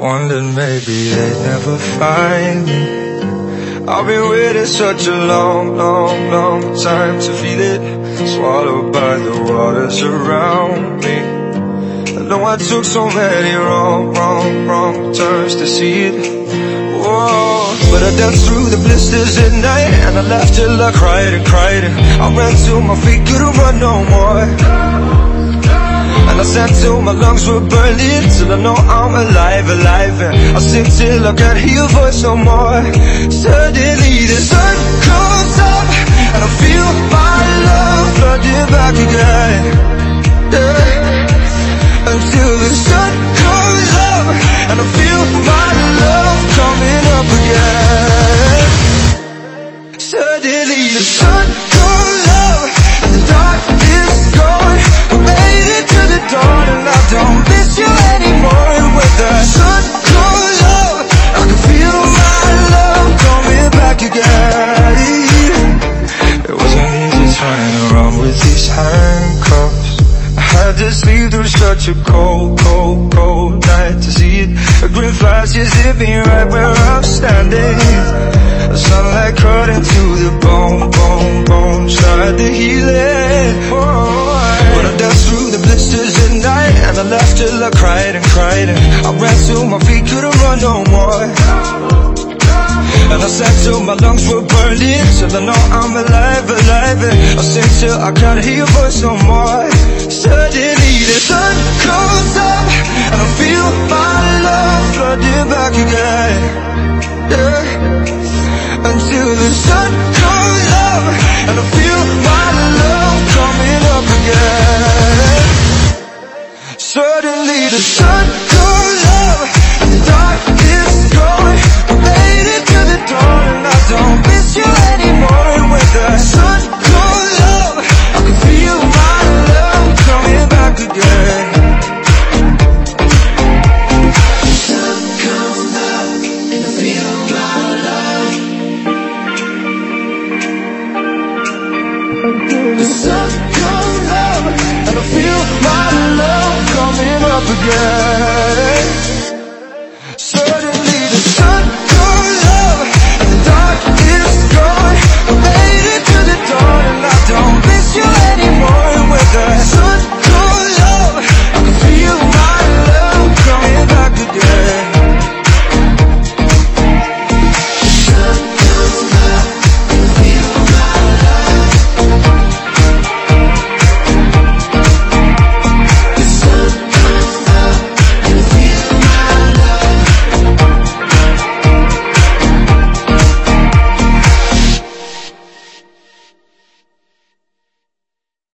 wondered maybe they'd never find me. I've been waiting such a long, long, long time to feel it. Swallowed by the waters around me. I know I took so many wrong, wrong, wrong turns to see it. Whoa, but I danced through the blisters at night And I laughed till I cried and cried and I ran till my feet couldn't run no more I sang till my lungs were burning Till I know I'm alive, alive And I sing till I can't hear your voice no more Suddenly the sun comes up And I feel my love flooding back again yeah. Until the sun comes up And I feel my love coming up again. Suddenly the sun to sleep through such a cold, cold, cold night to see it. A green flash just hit me right where I'm standing. The sunlight cut into the bone, bone, bone Tried to heal it. But I danced through the blisters at night And I laughed till I cried and cried And I ran till my feet couldn't run no more. And I sang till my lungs were burning Till I know I'm alive, alive. And I sing till I can't hear your voice no more Until the sun comes up And I feel my love coming up again. Suddenly the sun comes up up again